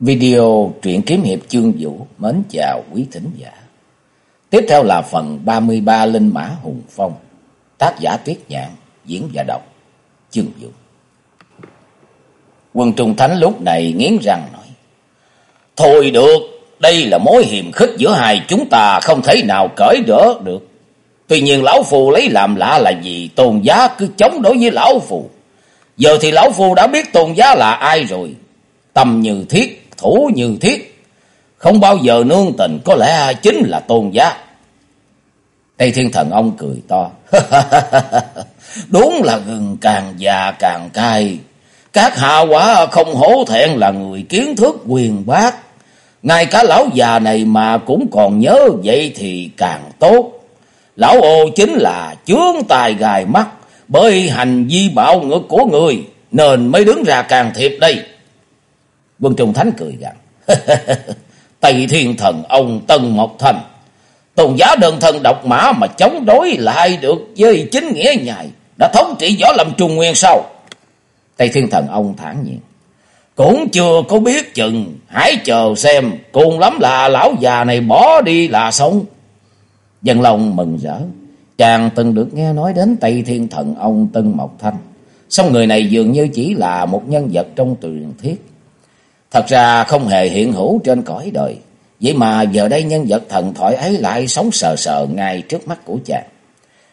Video truyện kiếm hiệp chương vũ mến chào quý thính giả. Tiếp theo là phần 33 Linh Mã Hùng Phong. Tác giả Tuyết Nhạn, diễn và đọc chương vũ. Quân Trung Thánh lúc này nghiến răng nói. Thôi được, đây là mối hiềm khích giữa hai chúng ta không thể nào cởi đỡ được. Tuy nhiên lão phù lấy làm lạ là gì, tôn giá cứ chống đối với lão phù. Giờ thì lão phù đã biết tôn giá là ai rồi. Tâm như thiết, thủ như thiết, không bao giờ nương tình, có lẽ chính là tôn giá. Tây Thiên Thần ông cười to. Đúng là gừng càng già càng cay. Các hạ quả không hổ thẹn là người kiến thức quyền bác. Ngay cả lão già này mà cũng còn nhớ vậy thì càng tốt. Lão ô chính là chướng tài gài mắt bởi hành vi bạo ngược của người nên mới đứng ra càng thiệp đây. Quân Trung Thánh cười gằn. Tây Thiên Thần, ông Tân Mộc Thành. Tôn giá đơn thân độc mã mà chống đối lại được với chính nghĩa nhài. Đã thống trị võ lâm trung nguyên sau. Tây Thiên Thần, ông thản nhiên. Cũng chưa có biết chừng. Hãy chờ xem. Cùng lắm là lão già này bỏ đi là xong. Dân lòng mừng rỡ. Chàng từng được nghe nói đến Tây Thiên Thần, ông Tân Mộc Thanh. Xong người này dường như chỉ là một nhân vật trong truyền thuyết. Thật ra không hề hiện hữu trên cõi đời. Vậy mà giờ đây nhân vật thần thoại ấy lại sống sờ sờ ngay trước mắt của chàng.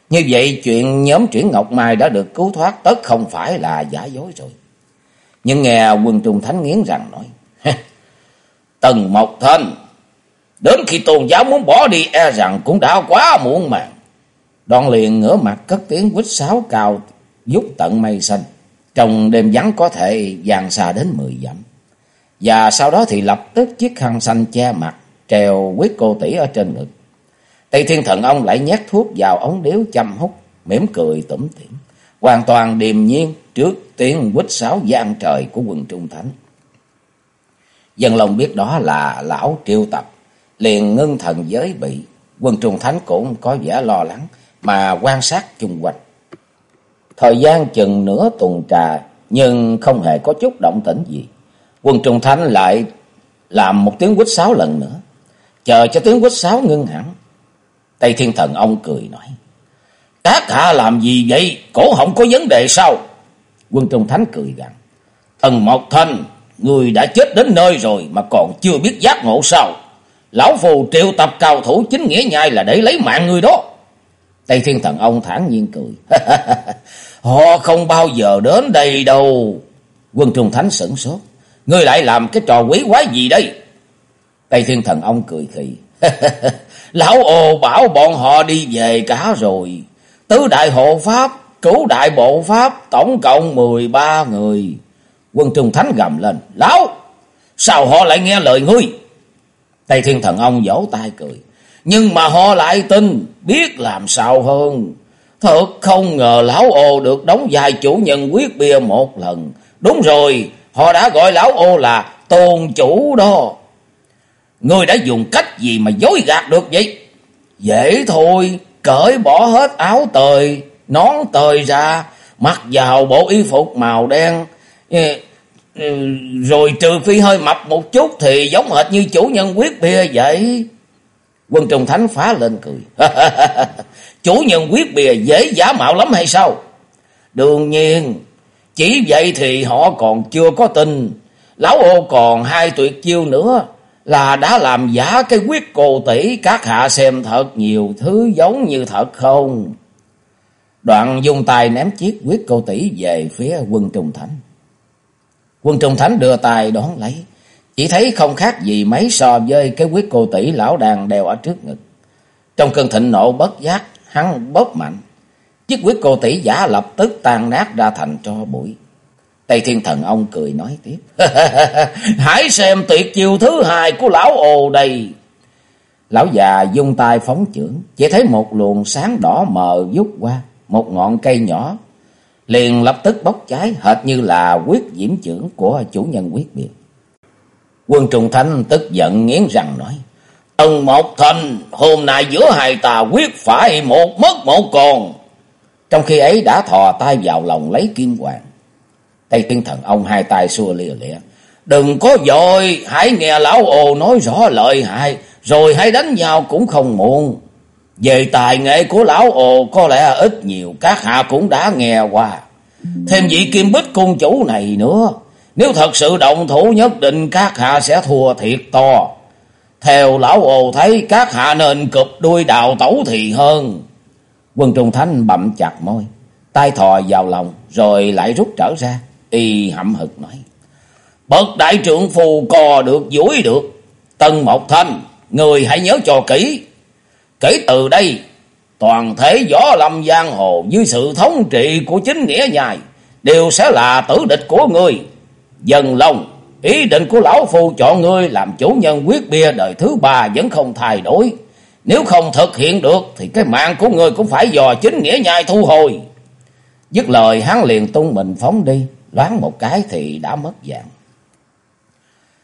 Như vậy, chuyện nhóm chuyển Ngọc Mai đã được cứu thoát tất không phải là giả dối rồi. Nhưng nghe quân Trung Thánh nghiến rằng nói. Tần Mộc Thanh. Đến khi tôn giáo muốn bỏ đi e rằng cũng đã quá muộn màng. Đoạn liền ngửa mặt cất tiếng quýt sáo cao, giúp tận mây xanh. Trong đêm vắng có thể dàn xa đến mười dặm. Và sau đó thì lập tức chiếc khăn xanh che mặt, treo quyết cô tỷ ở trên ngực. Tây Thiên Thần ông lại nhét thuốc vào ống điếu chăm hút, mỉm cười tủm tỉm, hoàn toàn điềm nhiên trước tiếng quýt sáo gian trời của quần trung thánh. Dân lòng biết đó là lão triêu tập, liền ngưng thần giới bị, quân trung thánh cũng có vẻ lo lắng mà quan sát chung quanh. Thời gian chừng nửa tuần trà nhưng không hề có chút động tĩnh gì. Quân Trung Thánh lại làm một tiếng quýt sáo lần nữa. Chờ cho tiếng quýt sáo ngưng hẳn. Tây Thiên Thần ông cười nói. Các hạ làm gì vậy? Cổ họng có vấn đề sao? Quân Trung Thánh cười rằng: Thần Mộc Thanh, người đã chết đến nơi rồi mà còn chưa biết giác ngộ sao? Lão Phù triệu tập cao thủ chính nghĩa nhai là để lấy mạng người đó. Tây Thiên Thần ông thản nhiên cười. Họ không bao giờ đến đây đâu. Quân Trung Thánh sửng sốt. Ngươi lại làm cái trò quý quái gì đây? Tây Thiên Thần ông cười khì. Lão ồ bảo bọn họ đi về cả rồi. Tứ đại hộ pháp, cửu đại bộ pháp, tổng cộng 13 người. Quân Trung Thánh gầm lên. Lão, sao họ lại nghe lời ngươi? Tây Thiên Thần ông vỗ tay cười. Nhưng mà họ lại tin, biết làm sao hơn. Thật không ngờ lão ồ được đóng vai chủ nhân quyết bia một lần. Đúng rồi, Họ đã gọi lão ô là tôn chủ đó. Ngươi đã dùng cách gì mà dối gạt được vậy? Dễ thôi, cởi bỏ hết áo tời, nón tời ra, mặc vào bộ y phục màu đen. Ừ, rồi trừ phi hơi mập một chút thì giống hệt như chủ nhân quyết bia vậy. Quân Trung Thánh phá lên cười. chủ nhân quyết bìa dễ giả mạo lắm hay sao? Đương nhiên, chỉ vậy thì họ còn chưa có tin. Lão ô còn hai tuyệt chiêu nữa là đã làm giả cái quyết cô tỷ các hạ xem thật nhiều thứ giống như thật không. Đoạn dùng tay ném chiếc quyết cô tỷ về phía quân Trung Thánh. Quân Trung Thánh đưa tay đón lấy. Chỉ thấy không khác gì mấy so với cái quyết cô tỷ lão đàn đeo ở trước ngực. Trong cơn thịnh nộ bất giác, hắn bóp mạnh. Chiếc quyết cô tỷ giả lập tức tan nát ra thành cho bụi. Tây Thiên Thần ông cười nói tiếp. Hãy xem tuyệt chiêu thứ hai của lão ồ đây. Lão già dung tay phóng trưởng. Chỉ thấy một luồng sáng đỏ mờ vút qua. Một ngọn cây nhỏ. Liền lập tức bốc cháy, hệt như là quyết diễm trưởng của chủ nhân quyết biệt. Quân Trùng Thanh tức giận nghiến răng nói. Tần một thành, hôm nay giữa hai tà quyết phải một mất một còn. Trong khi ấy đã thò tay vào lòng lấy kim hoàng. Tây tiên thần ông hai tay xua lìa lịa. Đừng có dội, hãy nghe lão ồ nói rõ lợi hại, rồi hãy đánh nhau cũng không muộn. Về tài nghệ của lão ồ có lẽ ít nhiều các hạ cũng đã nghe qua. Thêm vị kim bích cung chủ này nữa. Nếu thật sự động thủ nhất định các hạ sẽ thua thiệt to. Theo lão ồ thấy các hạ nên cụp đuôi đào tẩu thì hơn. Quân Trung Thánh bậm chặt môi, tay thò vào lòng rồi lại rút trở ra. Y hậm hực nói. Bậc đại trưởng phù cò được dũi được. Tân Mộc Thanh, người hãy nhớ cho kỹ. Kể từ đây, toàn thể võ lâm giang hồ dưới sự thống trị của chính nghĩa nhài đều sẽ là tử địch của người. Dần lòng, ý định của lão phu chọn ngươi làm chủ nhân quyết bia đời thứ ba vẫn không thay đổi. Nếu không thực hiện được thì cái mạng của người cũng phải dò chính nghĩa nhai thu hồi. Dứt lời hắn liền tung mình phóng đi, loáng một cái thì đã mất dạng.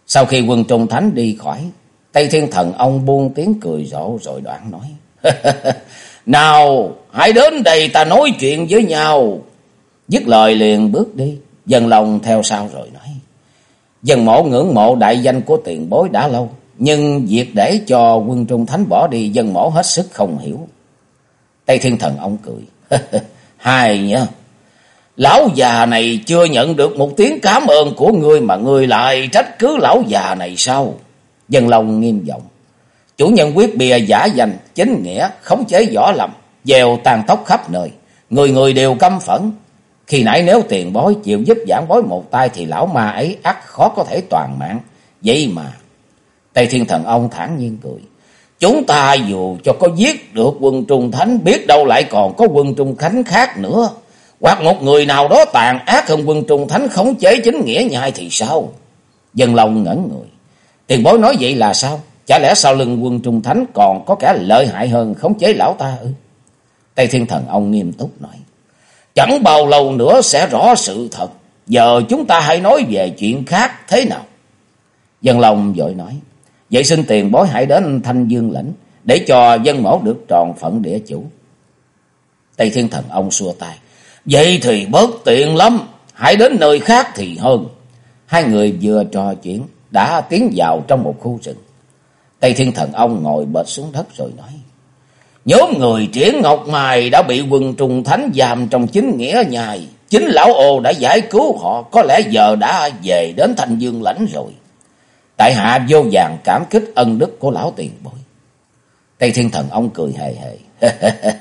Sau khi quân trung thánh đi khỏi, Tây Thiên Thần ông buông tiếng cười rộ rồi đoạn nói. Nào, hãy đến đây ta nói chuyện với nhau. Dứt lời liền bước đi, dân lòng theo sau rồi nói. Dân mộ ngưỡng mộ đại danh của tiền bối đã lâu, nhưng việc để cho quân trung thánh bỏ đi dân mổ hết sức không hiểu. Tây Thiên Thần ông cười. Hai nhá. Lão già này chưa nhận được một tiếng cảm ơn của người mà người lại trách cứ lão già này sao? Dân lòng nghiêm giọng. Chủ nhân quyết bìa giả danh, chính nghĩa, khống chế võ lầm, dèo tàn tóc khắp nơi. Người người đều căm phẫn. Khi nãy nếu tiền bối chịu giúp giảng bối một tay thì lão ma ấy ắt khó có thể toàn mạng. Vậy mà, Tây Thiên Thần ông thản nhiên cười. Chúng ta dù cho có giết được quân Trung Thánh, biết đâu lại còn có quân Trung Khánh khác nữa. Hoặc một người nào đó tàn ác hơn quân Trung Thánh khống chế chính nghĩa nhai thì sao? Dân lòng ngẩn người. Tiền bối nói vậy là sao? Chả lẽ sau lưng quân Trung Thánh còn có kẻ lợi hại hơn khống chế lão ta ư? Tây Thiên Thần ông nghiêm túc nói. Chẳng bao lâu nữa sẽ rõ sự thật. Giờ chúng ta hãy nói về chuyện khác thế nào? Dân lòng vội nói. Vậy xin tiền bối hãy đến Thanh Dương lĩnh để cho dân mẫu được tròn phận địa chủ. Tây Thiên Thần ông xua tay. Vậy thì bớt tiện lắm. Hãy đến nơi khác thì hơn. Hai người vừa trò chuyện đã tiến vào trong một khu rừng. Tây Thiên Thần ông ngồi bệt xuống đất rồi nói. Nhóm người triển Ngọc Mài đã bị quân trùng thánh giam trong chính nghĩa nhài. Chính lão ô đã giải cứu họ, có lẽ giờ đã về đến thành dương lãnh rồi. Tại hạ vô vàng cảm kích ân đức của lão tiền bối. Tây Thiên Thần ông cười hề hề.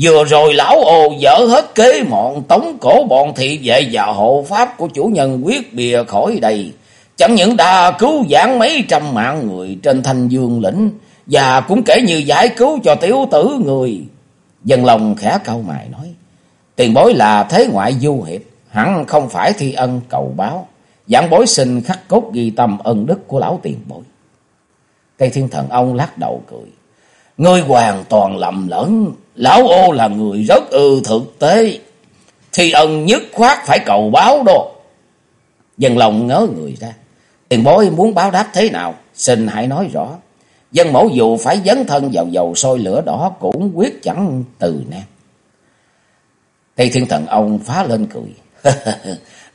Vừa rồi lão ô dở hết kế mọn tống cổ bọn thị vệ và hộ pháp của chủ nhân quyết bìa khỏi đây. Chẳng những đã cứu giảng mấy trăm mạng người trên thanh dương lĩnh và cũng kể như giải cứu cho tiểu tử người. Dân lòng khẽ câu mài nói. Tiền bối là thế ngoại du hiệp, hẳn không phải thi ân cầu báo. Giảng bối xin khắc cốt ghi tâm ân đức của lão tiền bối. Cây thiên thần ông lắc đầu cười. Ngươi hoàn toàn lầm lẫn. Lão ô là người rất ư thực tế. Thì ân nhất khoát phải cầu báo đó. Dân lòng ngớ người ra. Tiền bối muốn báo đáp thế nào? Xin hãy nói rõ. Dân mẫu dù phải dấn thân vào dầu sôi lửa đỏ cũng quyết chẳng từ nan. Tây Thiên Thần ông phá lên cười.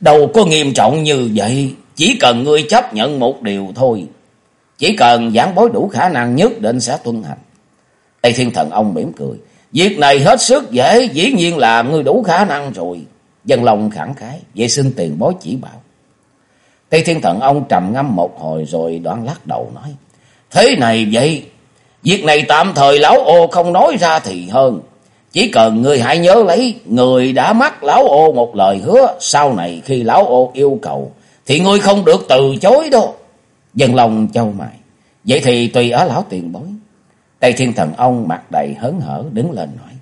Đâu có nghiêm trọng như vậy. Chỉ cần ngươi chấp nhận một điều thôi. Chỉ cần giảng bối đủ khả năng nhất định sẽ tuân hành. Tây Thiên Thần ông mỉm cười. Việc này hết sức dễ. Dĩ nhiên là ngươi đủ khả năng rồi. Dân lòng khẳng khái. Vậy xin tiền bối chỉ bảo. Tây Thiên Thần ông trầm ngâm một hồi rồi đoán lắc đầu nói. Thế này vậy. Việc này tạm thời lão ô không nói ra thì hơn. Chỉ cần người hãy nhớ lấy, người đã mắc lão ô một lời hứa, sau này khi lão ô yêu cầu, thì ngươi không được từ chối đâu. Dân lòng châu mày, vậy thì tùy ở lão tiền bối. Tây thiên thần ông mặt đầy hớn hở đứng lên nói.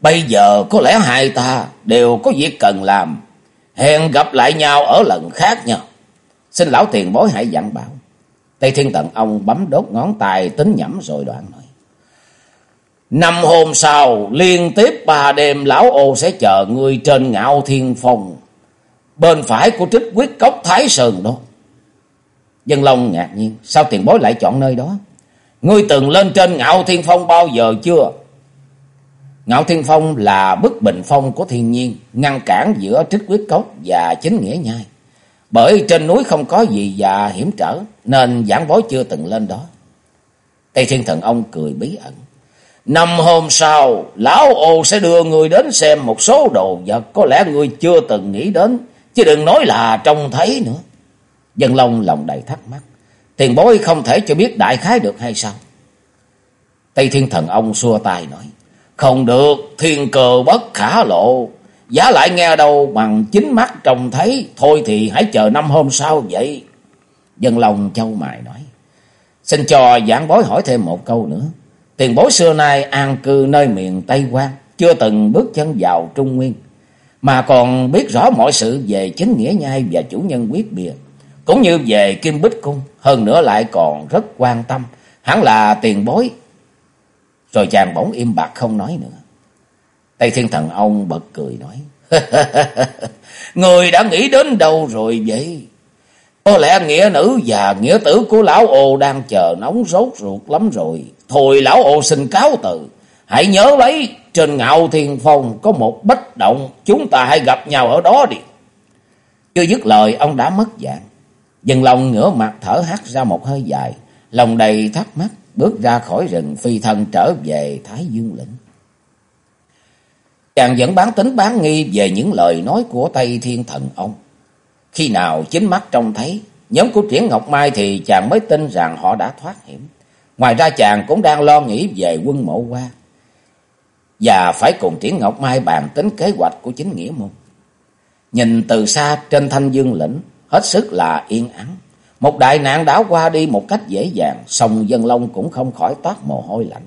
Bây giờ có lẽ hai ta đều có việc cần làm, hẹn gặp lại nhau ở lần khác nha. Xin lão tiền bối hãy dặn bảo. Tây thiên thần ông bấm đốt ngón tay tính nhẩm rồi đoạn nói. Năm hôm sau, liên tiếp ba đêm lão ô sẽ chờ ngươi trên ngạo thiên phong. Bên phải của trích quyết cốc Thái Sơn đó. Dân Long ngạc nhiên, sao tiền bối lại chọn nơi đó? Ngươi từng lên trên ngạo thiên phong bao giờ chưa? Ngạo thiên phong là bức bình phong của thiên nhiên, ngăn cản giữa trích quyết cốc và chính nghĩa nhai. Bởi trên núi không có gì và hiểm trở, nên giảng bối chưa từng lên đó. Tây Thiên Thần ông cười bí ẩn. Năm hôm sau, lão ô sẽ đưa người đến xem một số đồ vật có lẽ người chưa từng nghĩ đến, chứ đừng nói là trông thấy nữa. Dân Long lòng đầy thắc mắc. Tiền bối không thể cho biết đại khái được hay sao? Tây Thiên Thần ông xua tay nói. Không được, thiên cờ bất khả lộ. Giá lại nghe đâu bằng chính mắt trông thấy. Thôi thì hãy chờ năm hôm sau vậy. Dân Long châu mài nói. Xin cho giảng bối hỏi thêm một câu nữa. Tiền bối xưa nay an cư nơi miền Tây Quang. Chưa từng bước chân vào Trung Nguyên. Mà còn biết rõ mọi sự về chính nghĩa nhai và chủ nhân quyết bìa. Cũng như về Kim Bích Cung. Hơn nữa lại còn rất quan tâm. Hẳn là tiền bối rồi chàng bỗng im bạc không nói nữa. Tây Thiên Thần ông bật cười nói. Người đã nghĩ đến đâu rồi vậy? Có lẽ nghĩa nữ và nghĩa tử của lão ô đang chờ nóng rốt ruột lắm rồi. Thôi lão ô xin cáo từ. Hãy nhớ lấy, trên ngạo thiên phong có một bất động. Chúng ta hãy gặp nhau ở đó đi. Chưa dứt lời, ông đã mất dạng. Dần lòng ngửa mặt thở hắt ra một hơi dài. Lòng đầy thắc mắc, bước ra khỏi rừng, phi thân trở về Thái Dương lĩnh. Chàng vẫn bán tính bán nghi về những lời nói của Tây Thiên Thần ông. Khi nào chính mắt trông thấy, nhóm của Triển Ngọc Mai thì chàng mới tin rằng họ đã thoát hiểm. Ngoài ra chàng cũng đang lo nghĩ về quân mộ qua. Và phải cùng Triển Ngọc Mai bàn tính kế hoạch của chính nghĩa môn. Nhìn từ xa trên thanh dương lĩnh, hết sức là yên ắng. Một đại nạn đã qua đi một cách dễ dàng, song dân long cũng không khỏi toát mồ hôi lạnh.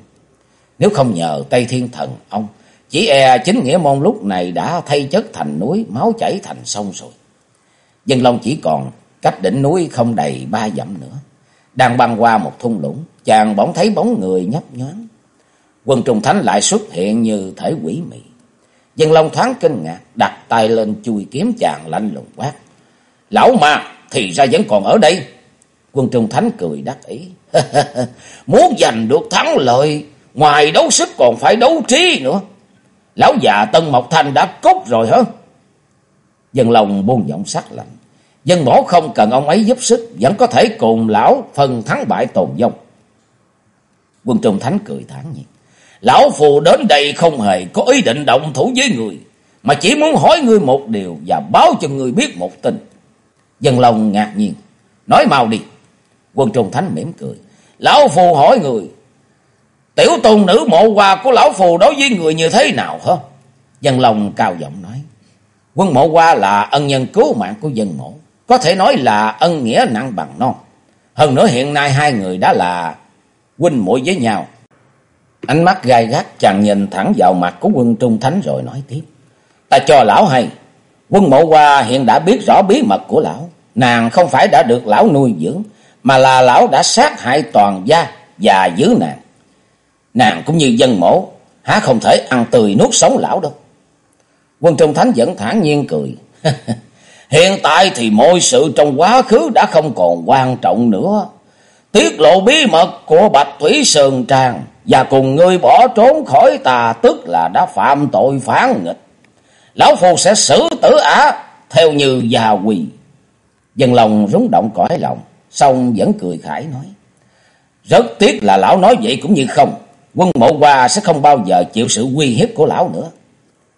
Nếu không nhờ Tây Thiên Thần ông, chỉ e chính nghĩa môn lúc này đã thay chất thành núi, máu chảy thành sông rồi. Dân long chỉ còn cách đỉnh núi không đầy ba dặm nữa. Đang băng qua một thung lũng, chàng bỗng thấy bóng người nhấp nhoáng. Quân trùng thánh lại xuất hiện như thể quỷ mị. Dân long thoáng kinh ngạc, đặt tay lên chui kiếm chàng lạnh lùng quát. Lão ma, thì ra vẫn còn ở đây. Quân Trung Thánh cười đắc ý. Muốn giành được thắng lợi, ngoài đấu sức còn phải đấu trí nữa. Lão già Tân Mộc Thanh đã cốt rồi hả? Dân lòng buông giọng sắc lạnh. Dân mổ không cần ông ấy giúp sức, vẫn có thể cùng lão phần thắng bại tồn vong. Quân Trung Thánh cười thản nhiên. Lão phù đến đây không hề có ý định động thủ với người, mà chỉ muốn hỏi ngươi một điều và báo cho ngươi biết một tin. Dân lòng ngạc nhiên. Nói mau đi. Quân Trung Thánh mỉm cười. Lão Phù hỏi người. Tiểu tôn nữ mộ hoa của Lão Phù đối với người như thế nào hả? Dân lòng cao giọng nói. Quân mộ hoa là ân nhân cứu mạng của dân mộ. Có thể nói là ân nghĩa nặng bằng non. Hơn nữa hiện nay hai người đã là huynh muội với nhau. Ánh mắt gai gắt chàng nhìn thẳng vào mặt của quân Trung Thánh rồi nói tiếp. Ta cho lão hay. Quân mộ hoa hiện đã biết rõ bí mật của lão. Nàng không phải đã được lão nuôi dưỡng, mà là lão đã sát hại toàn gia và giữ nàng. Nàng cũng như dân mổ, há không thể ăn tươi nuốt sống lão đâu. Quân Trung Thánh vẫn thản nhiên cười. Hiện tại thì mọi sự trong quá khứ đã không còn quan trọng nữa. Tiết lộ bí mật của Bạch Thủy Sơn Trang và cùng ngươi bỏ trốn khỏi tà tức là đã phạm tội phản nghịch. Lão Phu sẽ xử tử ả theo như già quỳ. Dân lòng rúng động cõi lòng, xong vẫn cười khải nói. Rất tiếc là lão nói vậy cũng như không. Quân mộ hoa sẽ không bao giờ chịu sự uy hiếp của lão nữa.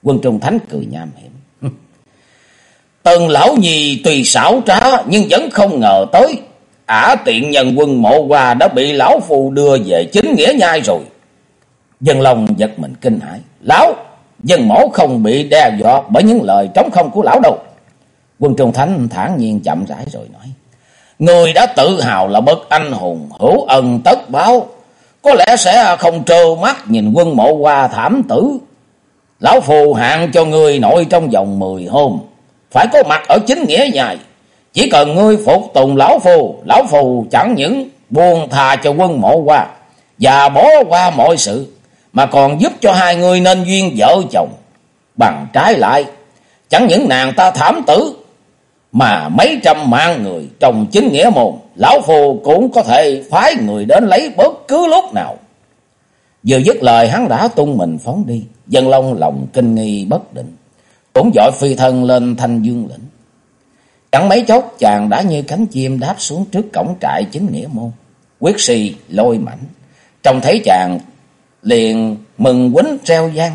Quân Trung Thánh cười nham hiểm. Tần lão nhì tùy xảo trá nhưng vẫn không ngờ tới. Ả tiện nhân quân mộ hoa đã bị lão phù đưa về chính nghĩa nhai rồi. Dân lòng giật mình kinh hãi. Lão, dân mổ không bị đe dọa bởi những lời trống không của lão đâu. Quân Trung Thánh thản nhiên chậm rãi rồi nói. Người đã tự hào là bậc anh hùng, hữu ân tất báo. Có lẽ sẽ không trơ mắt nhìn quân mộ hoa thảm tử. Lão phù hạn cho người nội trong vòng mười hôm. Phải có mặt ở chính nghĩa nhai. Chỉ cần ngươi phục tùng lão phù, lão phù chẳng những buông thà cho quân mộ qua. Và bỏ qua mọi sự. Mà còn giúp cho hai người nên duyên vợ chồng. Bằng trái lại. Chẳng những nàng ta thảm tử mà mấy trăm mạng người trong chính nghĩa môn, lão phù cũng có thể phái người đến lấy bất cứ lúc nào. Vừa dứt lời hắn đã tung mình phóng đi, dân long lòng kinh nghi bất định, cũng dội phi thân lên thanh dương lĩnh. Chẳng mấy chốc chàng đã như cánh chim đáp xuống trước cổng trại chính nghĩa môn. Quyết si lôi mảnh. Trông thấy chàng liền mừng quýnh treo gian.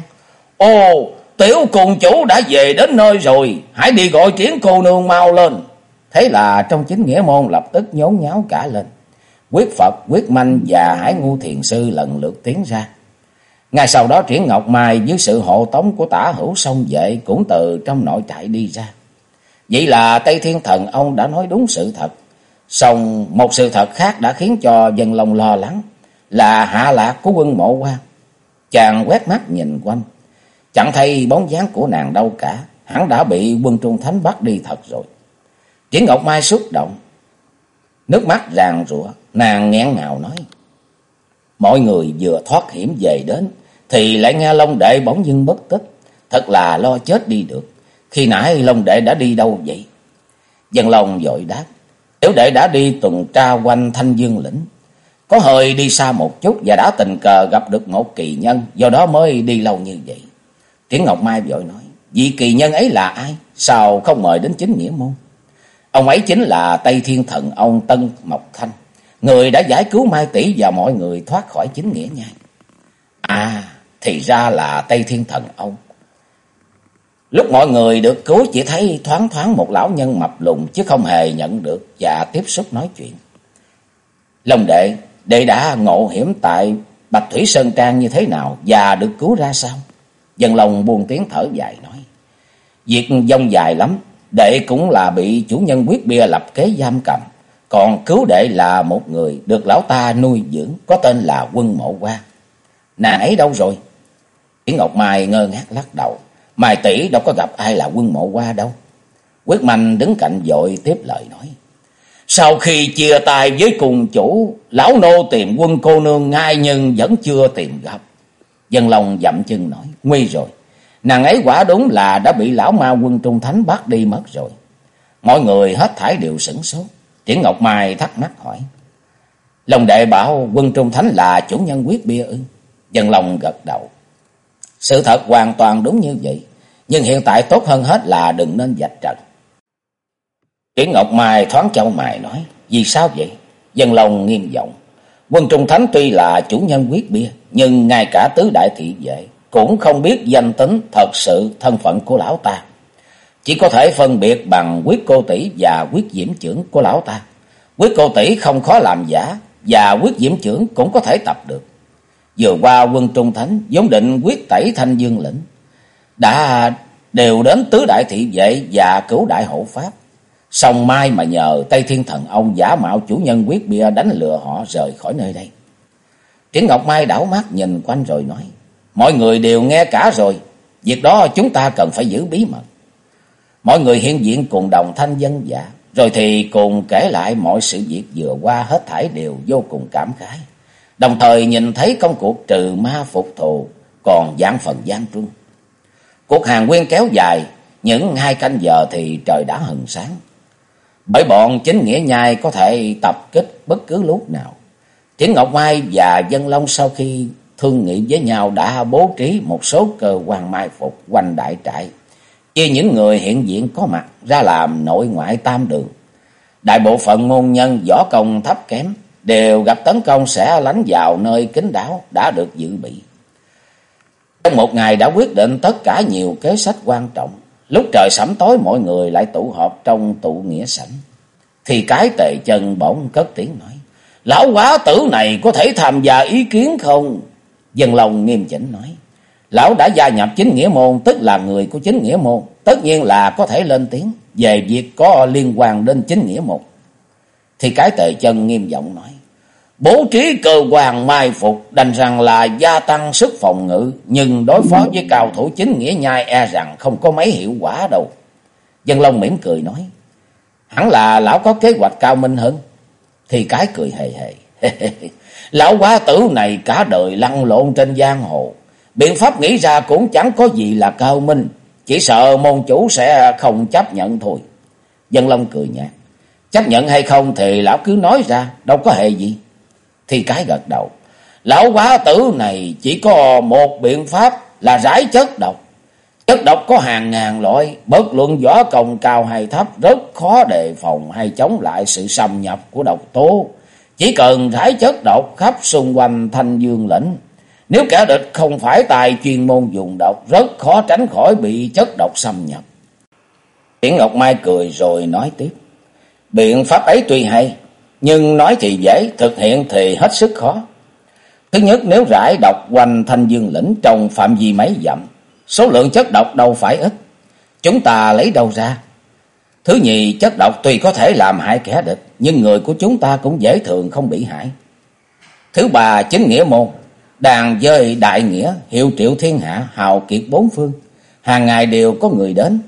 Ô, tiểu cùng chủ đã về đến nơi rồi. Hãy đi gọi kiến cô nương mau lên. Thế là trong chính nghĩa môn lập tức nhốn nháo cả lên. Quyết Phật, Quyết Manh và Hải Ngu Thiền Sư lần lượt tiến ra. Ngay sau đó Triển Ngọc Mai dưới sự hộ tống của tả hữu sông vệ cũng từ trong nội trại đi ra. Vậy là Tây Thiên Thần, ông đã nói đúng sự thật. Xong, một sự thật khác đã khiến cho dân lòng lo lắng, là hạ lạc của quân mộ quan. Chàng quét mắt nhìn quanh. Chẳng thấy bóng dáng của nàng đâu cả. Hắn đã bị quân Trung Thánh bắt đi thật rồi. Triển Ngọc Mai xúc động. Nước mắt ràng rủa, Nàng nghẹn ngào nói. Mọi người vừa thoát hiểm về đến. Thì lại nghe Long Đệ bỗng dưng bất tích. Thật là lo chết đi được. Khi nãy Long Đệ đã đi đâu vậy? Dân Long dội đáp. Tiểu đệ đã đi tuần tra quanh Thanh Dương lĩnh. Có hơi đi xa một chút và đã tình cờ gặp được một kỳ nhân. Do đó mới đi lâu như vậy. tiếng Ngọc Mai vội nói. Vị kỳ nhân ấy là ai? Sao không mời đến chính nghĩa môn? Ông ấy chính là Tây Thiên Thần ông Tân Mộc Thanh. Người đã giải cứu Mai Tỷ và mọi người thoát khỏi chính nghĩa nhai. À, thì ra là Tây Thiên Thần ông. Lúc mọi người được cứu chỉ thấy thoáng thoáng một lão nhân mập lùn chứ không hề nhận được và tiếp xúc nói chuyện. Long đệ, đệ đã ngộ hiểm tại Bạch Thủy Sơn Trang như thế nào và được cứu ra sao? Dân lòng buồn tiếng thở dài nói. Việc dông dài lắm, đệ cũng là bị chủ nhân quyết bia lập kế giam cầm. Còn cứu đệ là một người được lão ta nuôi dưỡng có tên là quân mộ qua. Nàng ấy đâu rồi? Yến Ngọc Mai ngơ ngác lắc đầu. Mai tỷ đâu có gặp ai là quân mộ qua đâu. Quyết Mạnh đứng cạnh dội tiếp lời nói. Sau khi chia tay với cùng chủ, lão nô tìm quân cô nương ngay nhưng vẫn chưa tìm gặp. Dân lòng dậm chân nói, nguy rồi. Nàng ấy quả đúng là đã bị lão ma quân Trung Thánh bắt đi mất rồi. Mọi người hết thải đều sửng sốt. Triển Ngọc Mai thắc mắc hỏi. Lòng đệ bảo quân Trung Thánh là chủ nhân quyết bia ư. Dân lòng gật đầu. Sự thật hoàn toàn đúng như vậy. Nhưng hiện tại tốt hơn hết là đừng nên dạch trần. Triển Ngọc Mai thoáng châu mày nói. Vì sao vậy? Dân lòng nghiêng giọng. Quân Trung Thánh tuy là chủ nhân quyết bia. Nhưng ngay cả tứ đại thị vệ cũng không biết danh tính thật sự thân phận của lão ta. Chỉ có thể phân biệt bằng quyết cô tỷ và quyết diễm trưởng của lão ta. Quyết cô tỷ không khó làm giả và quyết diễm trưởng cũng có thể tập được. Vừa qua quân Trung Thánh giống định quyết tẩy thanh dương lĩnh. Đã đều đến tứ đại thị vệ và cứu đại hộ pháp. Xong mai mà nhờ Tây Thiên Thần ông giả mạo chủ nhân quyết bia đánh lừa họ rời khỏi nơi đây. Triển Ngọc Mai đảo mắt nhìn quanh rồi nói. Mọi người đều nghe cả rồi. Việc đó chúng ta cần phải giữ bí mật. Mọi người hiện diện cùng đồng thanh dân giả. Rồi thì cùng kể lại mọi sự việc vừa qua hết thảy đều vô cùng cảm khái. Đồng thời nhìn thấy công cuộc trừ ma phục thù, còn gian phần gian trung. Cuộc hàng quyên kéo dài, những hai canh giờ thì trời đã hừng sáng. Bởi bọn chính nghĩa nhai có thể tập kích bất cứ lúc nào. Triển Ngọc Mai và Dân Long sau khi thương nghị với nhau đã bố trí một số cơ quan mai phục quanh đại trại. Chia những người hiện diện có mặt ra làm nội ngoại tam đường. Đại bộ phận môn nhân võ công thấp kém đều gặp tấn công sẽ lánh vào nơi kín đáo đã được dự bị. Trong một ngày đã quyết định tất cả nhiều kế sách quan trọng. Lúc trời sẩm tối, mọi người lại tụ họp trong tụ nghĩa sảnh. Thì cái tề chân bỗng cất tiếng nói. Lão quá tử này có thể tham gia ý kiến không? Dân lòng nghiêm chỉnh nói. Lão đã gia nhập chính nghĩa môn, tức là người của chính nghĩa môn. Tất nhiên là có thể lên tiếng về việc có liên quan đến chính nghĩa môn. Thì cái tề chân nghiêm giọng nói. Bố trí cơ quan mai phục đành rằng là gia tăng sức phòng ngự. Nhưng đối phó với cao thủ chính nghĩa nhai e rằng không có mấy hiệu quả đâu. Dân Long mỉm cười nói. Hẳn là lão có kế hoạch cao minh hơn. Thì cái cười hề hề. lão quá tử này cả đời lăn lộn trên giang hồ. Biện pháp nghĩ ra cũng chẳng có gì là cao minh. Chỉ sợ môn chủ sẽ không chấp nhận thôi. Dân Long cười nhạt. Chấp nhận hay không thì lão cứ nói ra. Đâu có hề gì. Thì cái gật đầu. Lão quá tử này chỉ có một biện pháp là rải chất độc. Chất độc có hàng ngàn loại, bất luận võ công cao hay thấp, rất khó đề phòng hay chống lại sự xâm nhập của độc tố. Chỉ cần rải chất độc khắp xung quanh thanh dương lĩnh. Nếu kẻ địch không phải tài chuyên môn dùng độc, rất khó tránh khỏi bị chất độc xâm nhập. Tiễn Ngọc Mai cười rồi nói tiếp. Biện pháp ấy tuy hay, nhưng nói thì dễ, thực hiện thì hết sức khó. Thứ nhất, nếu rải độc quanh thanh dương lĩnh trong phạm vi mấy dặm, số lượng chất độc đâu phải ít. Chúng ta lấy đâu ra? Thứ nhì, chất độc tuy có thể làm hại kẻ địch, nhưng người của chúng ta cũng dễ thường không bị hại. Thứ ba, chính nghĩa môn, đàn dơi đại nghĩa, hiệu triệu thiên hạ, hào kiệt bốn phương. Hàng ngày đều có người đến.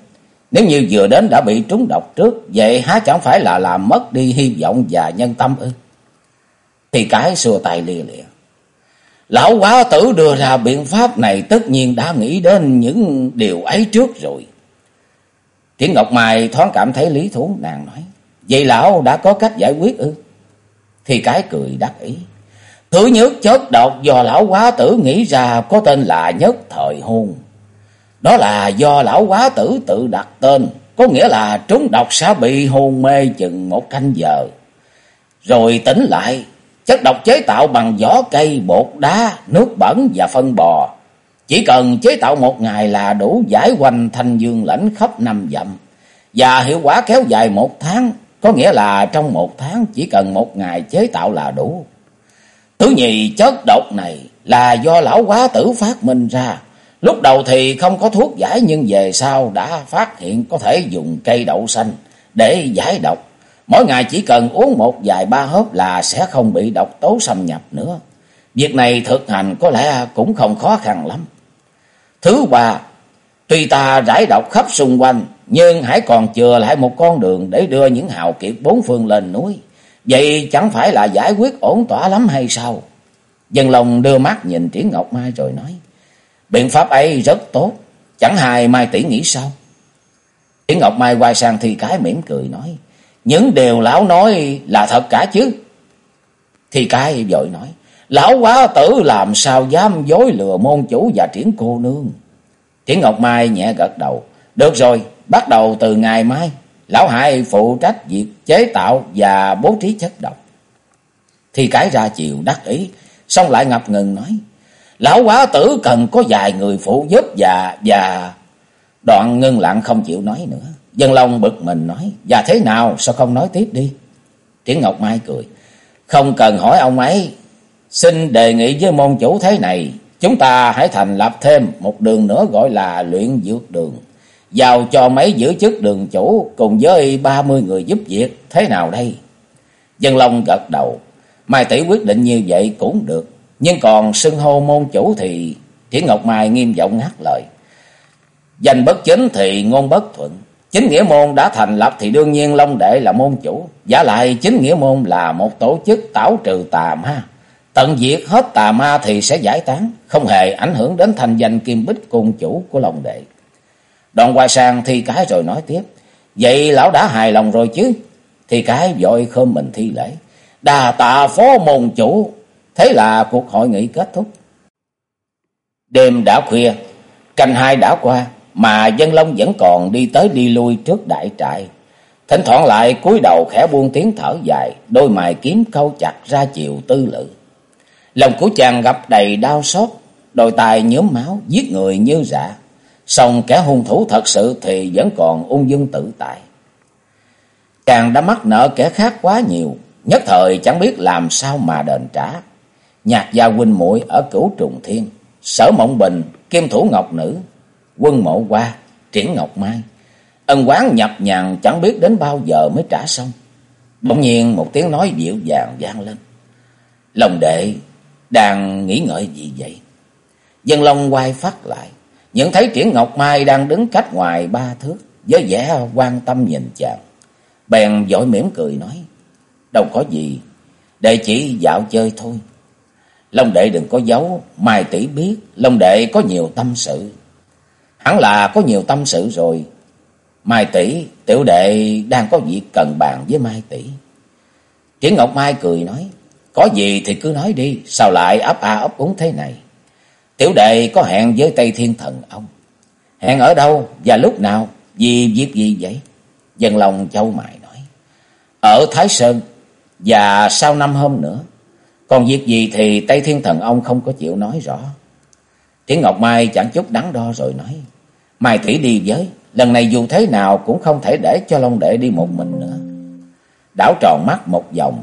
Nếu như vừa đến đã bị trúng độc trước, vậy há chẳng phải là làm mất đi hy vọng và nhân tâm ư? Thì cái xua tay lìa lìa Lão quá tử đưa ra biện pháp này tất nhiên đã nghĩ đến những điều ấy trước rồi. Tiếng Ngọc Mai thoáng cảm thấy lý thú nàng nói. Vậy lão đã có cách giải quyết ư? Thì cái cười đắc ý. Thứ nhất chất độc do lão quá tử nghĩ ra có tên là nhất thời hôn. Đó là do lão quá tử tự đặt tên. Có nghĩa là trúng độc sẽ bị hôn mê chừng một canh giờ. Rồi tỉnh lại Chất độc chế tạo bằng vỏ cây, bột đá, nước bẩn và phân bò. Chỉ cần chế tạo một ngày là đủ giải quanh thanh dương lãnh khắp năm dặm. Và hiệu quả kéo dài một tháng, có nghĩa là trong một tháng chỉ cần một ngày chế tạo là đủ. Thứ nhì chất độc này là do lão quá tử phát minh ra. Lúc đầu thì không có thuốc giải nhưng về sau đã phát hiện có thể dùng cây đậu xanh để giải độc. Mỗi ngày chỉ cần uống một vài ba hớp là sẽ không bị độc tố xâm nhập nữa. Việc này thực hành có lẽ cũng không khó khăn lắm. Thứ ba, tuy ta rải độc khắp xung quanh, nhưng hãy còn chừa lại một con đường để đưa những hào kiệt bốn phương lên núi. Vậy chẳng phải là giải quyết ổn tỏa lắm hay sao? Dân lòng đưa mắt nhìn Triển Ngọc Mai rồi nói. Biện pháp ấy rất tốt, chẳng hài Mai tỷ nghĩ sao? Tiễn Ngọc Mai quay sang thi cái mỉm cười nói. Những điều lão nói là thật cả chứ. Thì cái vội nói. Lão quá tử làm sao dám dối lừa môn chủ và triển cô nương. Triển Ngọc Mai nhẹ gật đầu. Được rồi, bắt đầu từ ngày mai. Lão hại phụ trách việc chế tạo và bố trí chất độc. Thì cái ra chiều đắc ý. Xong lại ngập ngừng nói. Lão quá tử cần có vài người phụ giúp và... và... Đoạn ngưng lặng không chịu nói nữa. Dân Long bực mình nói, và thế nào, sao không nói tiếp đi? Triển Ngọc Mai cười, không cần hỏi ông ấy, xin đề nghị với môn chủ thế này, chúng ta hãy thành lập thêm một đường nữa gọi là luyện dược đường, giao cho mấy giữ chức đường chủ cùng với ba mươi người giúp việc, thế nào đây? Dân Long gật đầu, Mai tỷ quyết định như vậy cũng được, nhưng còn xưng hô môn chủ thì Thiển Ngọc Mai nghiêm giọng ngắt lời. Danh bất chính thì ngôn bất thuận. Chính nghĩa môn đã thành lập thì đương nhiên Long Đệ là môn chủ. Giả lại chính nghĩa môn là một tổ chức tảo trừ tà ma. Tận diệt hết tà ma thì sẽ giải tán. Không hề ảnh hưởng đến thành danh kim bích cung chủ của Long Đệ. đoàn quay sang thi cái rồi nói tiếp. Vậy lão đã hài lòng rồi chứ? Thì cái vội khơm mình thi lễ. Đà tạ phó môn chủ. Thế là cuộc hội nghị kết thúc. Đêm đã khuya. Canh hai đã qua mà dân long vẫn còn đi tới đi lui trước đại trại. Thỉnh thoảng lại cúi đầu khẽ buông tiếng thở dài, đôi mày kiếm câu chặt ra chiều tư lự. Lòng của chàng gặp đầy đau xót, đôi tài nhuốm máu, giết người như dạ. Xong kẻ hung thủ thật sự thì vẫn còn ung dung tự tại. Chàng đã mắc nợ kẻ khác quá nhiều, nhất thời chẳng biết làm sao mà đền trả. Nhạc gia huynh muội ở cửu trùng thiên, sở mộng bình, kim thủ ngọc nữ, quân mộ qua, triển ngọc mai. Ân quán nhập nhằn chẳng biết đến bao giờ mới trả xong. Bỗng nhiên một tiếng nói dịu dàng vang lên. Lòng đệ đang nghĩ ngợi gì vậy? Dân Long quay phát lại. Nhận thấy Triển Ngọc Mai đang đứng cách ngoài ba thước. Với vẻ quan tâm nhìn chàng. Bèn vội mỉm cười nói. Đâu có gì. Đệ chỉ dạo chơi thôi. Long đệ đừng có giấu. Mai tỷ biết. Long đệ có nhiều tâm sự. Hẳn là có nhiều tâm sự rồi. Mai tỷ, tiểu đệ đang có việc cần bàn với Mai tỷ. Triển Ngọc Mai cười nói, có gì thì cứ nói đi, sao lại ấp a ấp úng thế này. Tiểu đệ có hẹn với Tây Thiên Thần ông. Hẹn ở đâu và lúc nào? Vì việc gì vậy? Dân lòng châu mại nói. Ở Thái Sơn và sau năm hôm nữa. Còn việc gì thì Tây Thiên Thần ông không có chịu nói rõ. tiếng Ngọc Mai chẳng chút đắn đo rồi nói. Mai tỷ đi với. Lần này dù thế nào cũng không thể để cho Long Đệ đi một mình nữa. Đảo tròn mắt một vòng.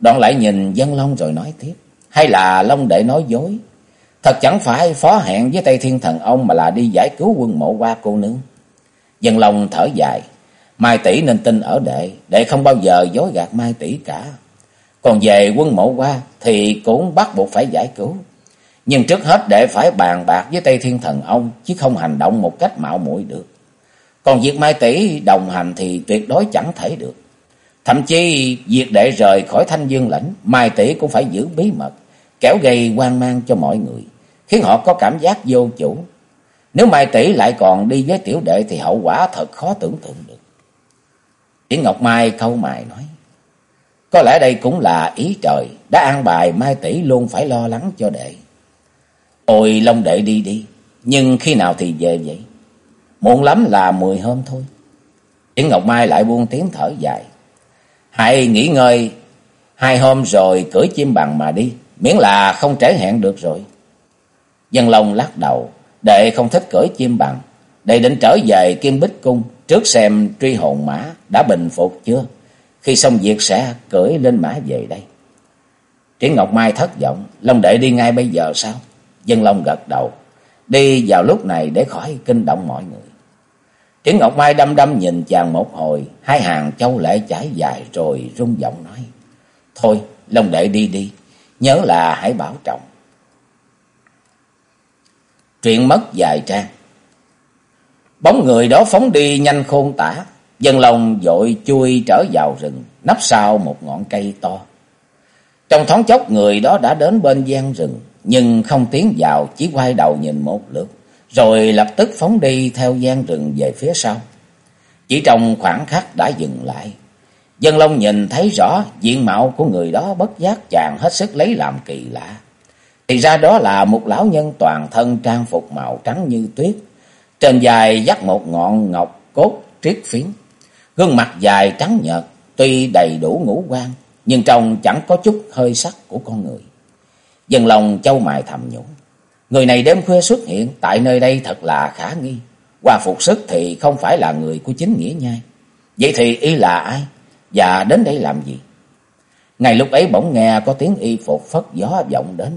Đoạn lại nhìn Dân Long rồi nói tiếp. Hay là Long Đệ nói dối. Thật chẳng phải phó hẹn với Tây Thiên Thần ông mà là đi giải cứu quân mộ qua cô nương. Dân Long thở dài. Mai tỷ nên tin ở đệ. Đệ không bao giờ dối gạt Mai tỷ cả. Còn về quân mộ qua thì cũng bắt buộc phải giải cứu. Nhưng trước hết để phải bàn bạc với Tây Thiên Thần ông chứ không hành động một cách mạo muội được. Còn việc Mai Tỷ đồng hành thì tuyệt đối chẳng thể được. Thậm chí việc để rời khỏi Thanh Dương lãnh, Mai Tỷ cũng phải giữ bí mật, kéo gây hoang mang cho mọi người, khiến họ có cảm giác vô chủ. Nếu Mai Tỷ lại còn đi với tiểu đệ thì hậu quả thật khó tưởng tượng được. Yến Ngọc Mai câu mài nói, có lẽ đây cũng là ý trời, đã an bài Mai Tỷ luôn phải lo lắng cho đệ. Ôi Long đệ đi đi, nhưng khi nào thì về vậy? Muộn lắm là mười hôm thôi. Yến Ngọc Mai lại buông tiếng thở dài. Hãy nghỉ ngơi hai hôm rồi cưỡi chim bằng mà đi, miễn là không trễ hẹn được rồi. Dân Long lắc đầu, đệ không thích cưỡi chim bằng. Đệ định trở về Kim Bích Cung trước xem truy hồn mã đã bình phục chưa. Khi xong việc sẽ cưỡi lên mã về đây. Triển Ngọc Mai thất vọng, Long đệ đi ngay bây giờ sao? Dân Long gật đầu, đi vào lúc này để khỏi kinh động mọi người. Triển Ngọc Mai đăm đăm nhìn chàng một hồi, hai hàng châu lệ chảy dài rồi rung giọng nói. Thôi, Long đệ đi đi, nhớ là hãy bảo trọng. Truyện mất dài trang. Bóng người đó phóng đi nhanh khôn tả, dân lòng dội chui trở vào rừng, nấp sau một ngọn cây to. Trong thoáng chốc người đó đã đến bên gian rừng, nhưng không tiến vào, chỉ quay đầu nhìn một lượt, rồi lập tức phóng đi theo gian rừng về phía sau. Chỉ trong khoảng khắc đã dừng lại. Dân Long nhìn thấy rõ diện mạo của người đó bất giác chàng hết sức lấy làm kỳ lạ. Thì ra đó là một lão nhân toàn thân trang phục màu trắng như tuyết. Trên dài dắt một ngọn ngọc cốt triết phiến. Gương mặt dài trắng nhợt, tuy đầy đủ ngũ quan, nhưng trông chẳng có chút hơi sắc của con người. Dân lòng châu mài thầm nhủ. Người này đêm khuya xuất hiện tại nơi đây thật là khả nghi. Qua phục sức thì không phải là người của chính nghĩa nhai. Vậy thì y là ai? Và đến đây làm gì? Ngày lúc ấy bỗng nghe có tiếng y phục phất gió vọng đến.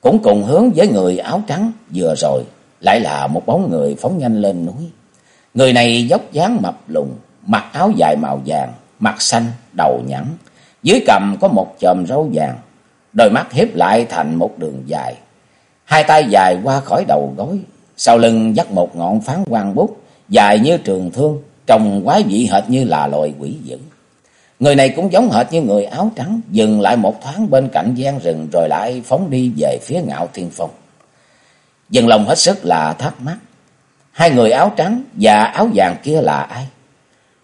Cũng cùng hướng với người áo trắng vừa rồi. Lại là một bóng người phóng nhanh lên núi. Người này dốc dáng mập lùn, mặc áo dài màu vàng, mặt xanh, đầu nhẵn. Dưới cầm có một chòm râu vàng, đôi mắt hiếp lại thành một đường dài. Hai tay dài qua khỏi đầu gối, sau lưng dắt một ngọn phán quang bút, dài như trường thương, trông quái dị hệt như là loài quỷ dữ. Người này cũng giống hệt như người áo trắng, dừng lại một thoáng bên cạnh gian rừng rồi lại phóng đi về phía ngạo thiên phong. Dừng lòng hết sức là thắc mắc. Hai người áo trắng và áo vàng kia là ai?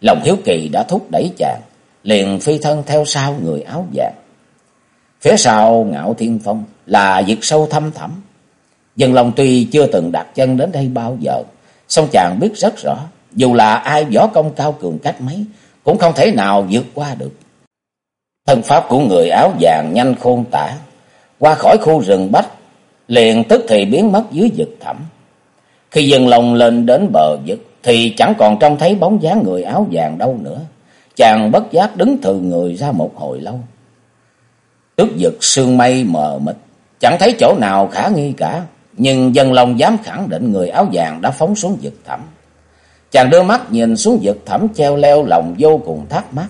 Lòng hiếu kỳ đã thúc đẩy chàng, liền phi thân theo sau người áo vàng. Phía sau ngạo thiên phong là vực sâu thăm thẳm. Dân lòng tuy chưa từng đặt chân đến đây bao giờ, song chàng biết rất rõ, dù là ai võ công cao cường cách mấy, cũng không thể nào vượt qua được. Thân pháp của người áo vàng nhanh khôn tả, qua khỏi khu rừng bách, liền tức thì biến mất dưới vực thẳm. Khi dần lòng lên đến bờ vực, thì chẳng còn trông thấy bóng dáng người áo vàng đâu nữa. Chàng bất giác đứng thừ người ra một hồi lâu. Trước giật sương mây mờ mịt, chẳng thấy chỗ nào khả nghi cả, nhưng dân lòng dám khẳng định người áo vàng đã phóng xuống vực thẳm. Chàng đưa mắt nhìn xuống vực thẳm treo leo lòng vô cùng thắc mắc.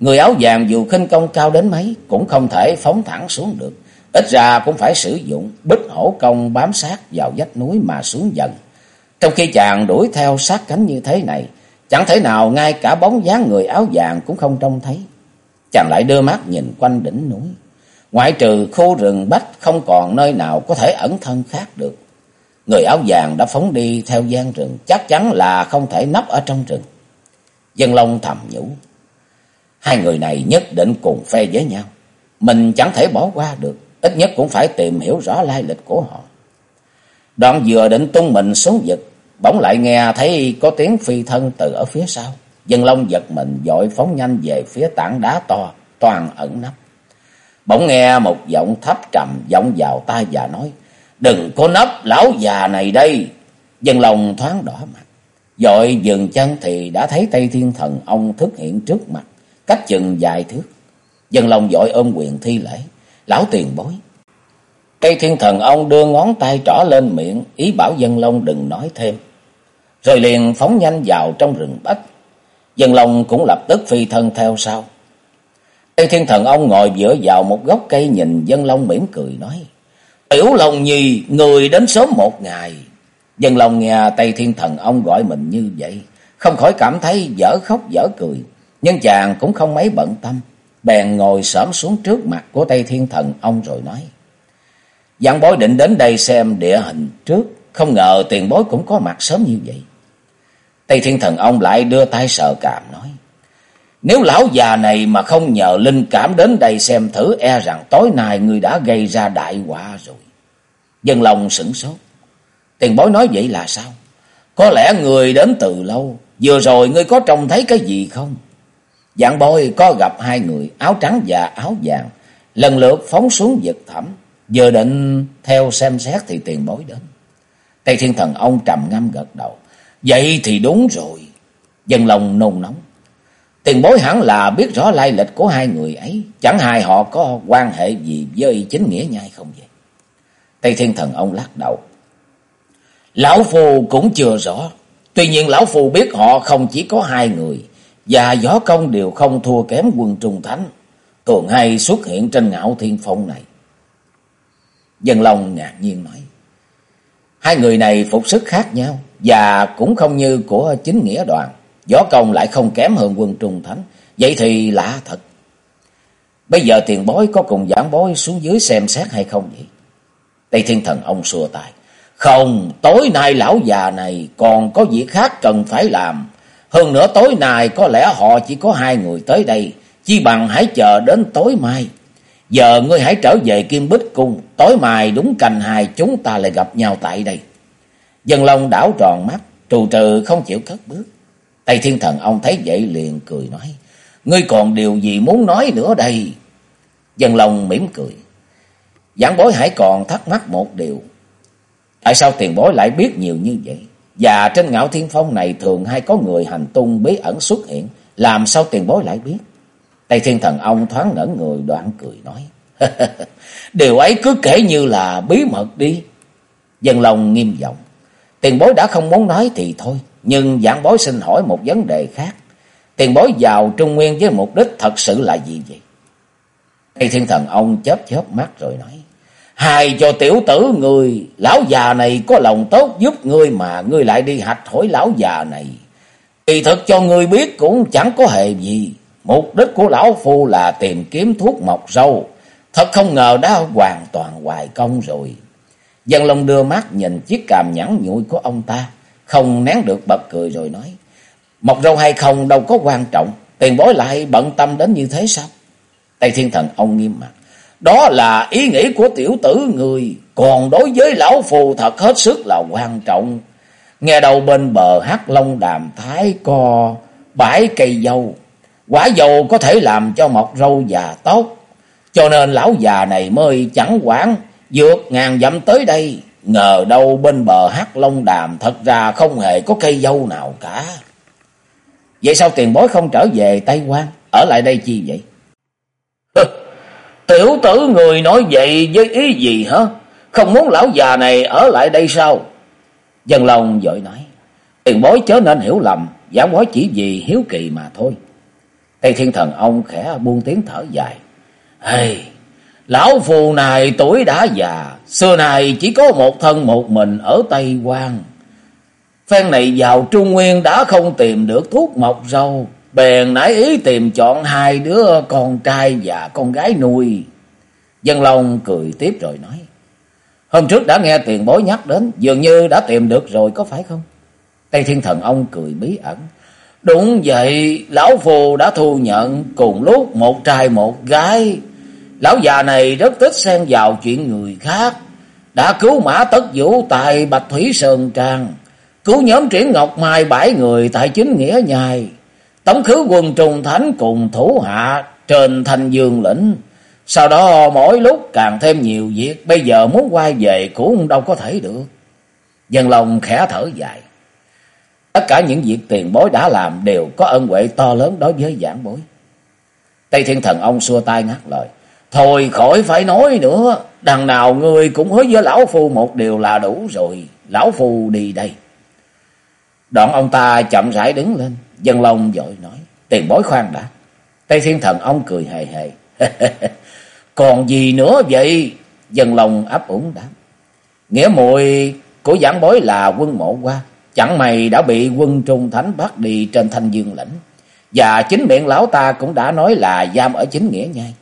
Người áo vàng dù khinh công cao đến mấy cũng không thể phóng thẳng xuống được. Ít ra cũng phải sử dụng bích hổ công bám sát vào vách núi mà xuống dần. Trong khi chàng đuổi theo sát cánh như thế này, chẳng thể nào ngay cả bóng dáng người áo vàng cũng không trông thấy. Chàng lại đưa mắt nhìn quanh đỉnh núi. Ngoại trừ khu rừng bách không còn nơi nào có thể ẩn thân khác được. Người áo vàng đã phóng đi theo gian rừng, chắc chắn là không thể nấp ở trong rừng. Dân Long thầm nhủ. Hai người này nhất định cùng phe với nhau. Mình chẳng thể bỏ qua được, ít nhất cũng phải tìm hiểu rõ lai lịch của họ. Đoạn vừa định tung mình xuống vực, bỗng lại nghe thấy có tiếng phi thân từ ở phía sau. Dân Long giật mình dội phóng nhanh về phía tảng đá to, toàn ẩn nấp. Bỗng nghe một giọng thấp trầm giọng vào tai và nói, Đừng có nấp lão già này đây. Dân Long thoáng đỏ mặt. Dội dừng chân thì đã thấy Tây Thiên Thần ông thức hiện trước mặt, cách chừng dài thước. Dân Long dội ôm quyền thi lễ, lão tiền bối. Tây Thiên Thần ông đưa ngón tay trỏ lên miệng, ý bảo Dân Long đừng nói thêm. Rồi liền phóng nhanh vào trong rừng bách. Dân Long cũng lập tức phi thân theo sau. Tây Thiên Thần ông ngồi dựa vào một gốc cây nhìn Dân Long mỉm cười nói. Tiểu Long Nhi, người đến sớm một ngày. Dân Long nghe Tây Thiên Thần ông gọi mình như vậy, không khỏi cảm thấy dở khóc dở cười. Nhưng chàng cũng không mấy bận tâm, bèn ngồi xổm xuống trước mặt của Tây Thiên Thần ông rồi nói. Giảng bối định đến đây xem địa hình trước, không ngờ tiền bối cũng có mặt sớm như vậy. Tây Thiên Thần ông lại đưa tay sờ cảm nói. Nếu lão già này mà không nhờ linh cảm đến đây xem thử e rằng tối nay người đã gây ra đại họa rồi. Dân lòng sửng sốt. Tiền bối nói vậy là sao? Có lẽ người đến từ lâu. Vừa rồi ngươi có trông thấy cái gì không? Dạng bôi có gặp hai người áo trắng và áo vàng. Lần lượt phóng xuống vực thẳm. Vừa định theo xem xét thì tiền bối đến. Tây Thiên Thần ông trầm ngâm gật đầu. Vậy thì đúng rồi. Dân lòng nôn nóng. Tiền bối hẳn là biết rõ lai lịch của hai người ấy. Chẳng hài họ có quan hệ gì với chính nghĩa nhai không vậy? Tây Thiên Thần ông lắc đầu. Lão Phù cũng chưa rõ. Tuy nhiên Lão Phù biết họ không chỉ có hai người. Và võ công đều không thua kém quân Trung Thánh. Thường hay xuất hiện trên ngạo thiên phong này. Dân Long ngạc nhiên nói. Hai người này phục sức khác nhau. Và cũng không như của chính nghĩa đoàn. Võ công lại không kém hơn quân Trung Thánh. Vậy thì lạ thật. Bây giờ tiền bối có cùng giảng bối xuống dưới xem xét hay không vậy? Tây Thiên Thần ông xua tay. Không, tối nay lão già này còn có việc khác cần phải làm. Hơn nữa tối nay có lẽ họ chỉ có hai người tới đây. Chi bằng hãy chờ đến tối mai. Giờ ngươi hãy trở về Kim Bích Cung. Tối mai đúng canh hai chúng ta lại gặp nhau tại đây. Dân Long đảo tròn mắt, trù trừ không chịu cất bước. Tây Thiên Thần ông thấy vậy liền cười nói. Ngươi còn điều gì muốn nói nữa đây? Dân Long mỉm cười. Giảng bối hãy còn thắc mắc một điều. Tại sao tiền bối lại biết nhiều như vậy? Và trên ngạo thiên phong này thường hay có người hành tung bí ẩn xuất hiện. Làm sao tiền bối lại biết? Tây Thiên Thần ông thoáng ngẩn người đoạn cười nói. Điều ấy cứ kể như là bí mật đi. Dân lòng nghiêm giọng. Tiền bối đã không muốn nói thì thôi. Nhưng giảng bối xin hỏi một vấn đề khác. Tiền bối vào Trung Nguyên với mục đích thật sự là gì vậy? Tây Thiên Thần ông chớp chớp mắt rồi nói. Hài cho tiểu tử người, lão già này có lòng tốt giúp ngươi mà ngươi lại đi hạch hỏi lão già này. Kỳ thực cho ngươi biết cũng chẳng có hề gì. Mục đích của lão phu là tìm kiếm thuốc mọc râu. Thật không ngờ đã hoàn toàn hoài công rồi. Dân Long đưa mắt nhìn chiếc càm nhẵn nhụi của ông ta. Không nén được bật cười rồi nói. Mọc râu hay không đâu có quan trọng. Tiền bối lại bận tâm đến như thế sao? Tây Thiên Thần ông nghiêm mặt. Đó là ý nghĩ của tiểu tử người. Còn đối với lão phù thật hết sức là quan trọng. Nghe đầu bên bờ hát long đàm thái co bãi cây dâu. Quả dầu có thể làm cho mọc râu già tốt. Cho nên lão già này mới chẳng quản, vượt ngàn dặm tới đây. Ngờ đâu bên bờ hát long đàm thật ra không hề có cây dâu nào cả. Vậy sao tiền bối không trở về Tây Quan? Ở lại đây chi vậy? Tiểu tử người nói vậy với ý gì hả? Không muốn lão già này ở lại đây sao? Dân lòng vội nói. Tiền bối chớ nên hiểu lầm. Giả bối chỉ vì hiếu kỳ mà thôi. Tây thiên thần ông khẽ buông tiếng thở dài. Hey, lão phù này tuổi đã già. Xưa này chỉ có một thân một mình ở Tây Quan. Phen này vào Trung Nguyên đã không tìm được thuốc mọc râu. Bèn nãy ý tìm chọn hai đứa con trai và con gái nuôi. Dân Long cười tiếp rồi nói. Hôm trước đã nghe tiền bối nhắc đến, dường như đã tìm được rồi có phải không? Tây Thiên Thần ông cười bí ẩn. Đúng vậy, Lão Phù đã thu nhận cùng lúc một trai một gái. Lão già này rất thích xen vào chuyện người khác. Đã cứu mã tất vũ tại Bạch Thủy Sơn Trang. Cứu nhóm triển Ngọc Mai bảy người tại chính nghĩa nhai. Tống khứ quân trùng thánh cùng thủ hạ trên thành dương lĩnh. Sau đó mỗi lúc càng thêm nhiều việc. Bây giờ muốn quay về cũng đâu có thể được. Dân lòng khẽ thở dài. Tất cả những việc tiền bối đã làm đều có ân huệ to lớn đối với giảng bối. Tây Thiên Thần ông xua tay ngắt lời. Thôi khỏi phải nói nữa. Đằng nào người cũng hứa với Lão Phu một điều là đủ rồi. Lão Phu đi đây. Đoạn ông ta chậm rãi đứng lên. Dân Long dội nói. Tiền bối khoan đã. Tây Thiên Thần ông cười hề hề. Còn gì nữa vậy? Dân Long ấp ủng đáp. Nghĩa muội của giảng bối là quân mộ qua. Chẳng mày đã bị quân trung thánh bắt đi trên thanh dương lĩnh. Và chính miệng lão ta cũng đã nói là giam ở chính nghĩa nhai.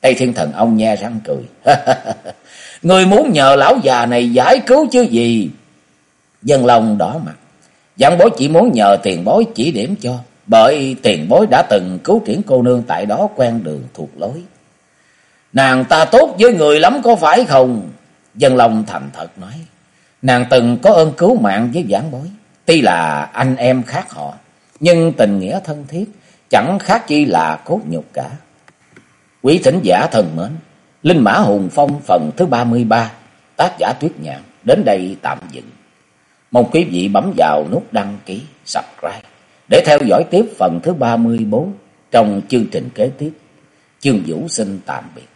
Tây Thiên Thần ông nhe răng cười. Người muốn nhờ lão già này giải cứu chứ gì. Dân lòng đỏ mặt. Giảng bối chỉ muốn nhờ tiền bối chỉ điểm cho. Bởi tiền bối đã từng cứu triển cô nương tại đó quen đường thuộc lối. Nàng ta tốt với người lắm có phải không? Dân lòng thành thật nói. Nàng từng có ơn cứu mạng với giảng bối. Tuy là anh em khác họ. Nhưng tình nghĩa thân thiết. Chẳng khác chi là cốt nhục cả. Quý thính giả thần mến. Linh Mã Hùng Phong phần thứ 33. Tác giả Tuyết Nhạn. Đến đây tạm dừng. Mong quý vị bấm vào nút đăng ký, subscribe để theo dõi tiếp phần thứ 34 trong chương trình kế tiếp. Chương Vũ xin tạm biệt.